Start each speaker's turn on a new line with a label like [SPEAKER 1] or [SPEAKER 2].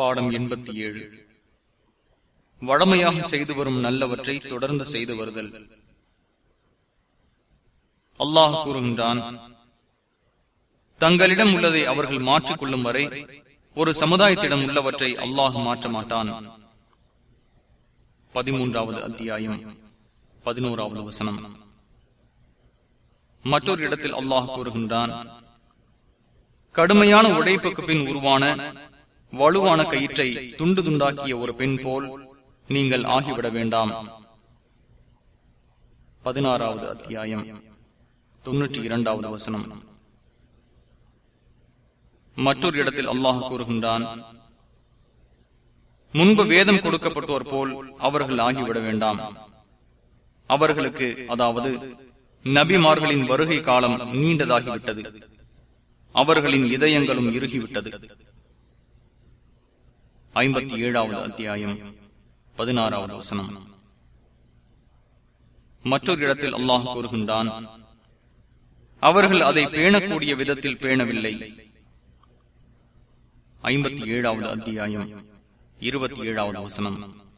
[SPEAKER 1] பாடம் எண்பத்தி ஏழு. வழமையாக செய்து வரும் நல்லவற்றை தொடர்ந்து செய்து வருதல். அல்லாஹ் கூறுகின்றான் தங்களிடம் உள்ளதை அவர்கள் மாற்றிக் கொள்ளும் வரை ஒரு சமுதாயத்திடம் உள்ளவற்றை அல்லாஹ் மாற்ற மாட்டான் பதிமூன்றாவது அத்தியாயம் பதினோராவது வசனம். மற்றொரு இடத்தில் அல்லாஹ் கூறுகின்றான் கடுமையான உழைப்புக்கு பின் உருவான வலுவான கயிற்றை துண்டு துண்டாக்கிய ஒரு பெண் போல் நீங்கள் ஆகிவிட வேண்டாம். பதினாறாவது அத்தியாயம். தொன்னூற்றி இரண்டாவது வசனம். மற்றொரு இடத்தில் அல்லாஹ் கூறுகின்றான் முன்பு வேதம் கொடுக்கப்பட்டோர் போல் அவர்கள் ஆகிவிட வேண்டாம். அவர்களுக்கு அதாவது நபிமார்களின் வருகை காலம் நீண்டதாகிவிட்டது. அவர்களின் இதயங்களும் இறுகிவிட்டது. ஐம்பத்தி ஏழாவது அத்தியாயம் பதினாறாவது வசனம். மற்றொரு இடத்தில் அல்லாஹ் கூறுகின்றான் அவர்கள் அதை பேணக்கூடிய விதத்தில் பேணவில்லை. ஐம்பத்தி ஏழாவது அத்தியாயம் இருபத்தி ஏழாவது வசனம்.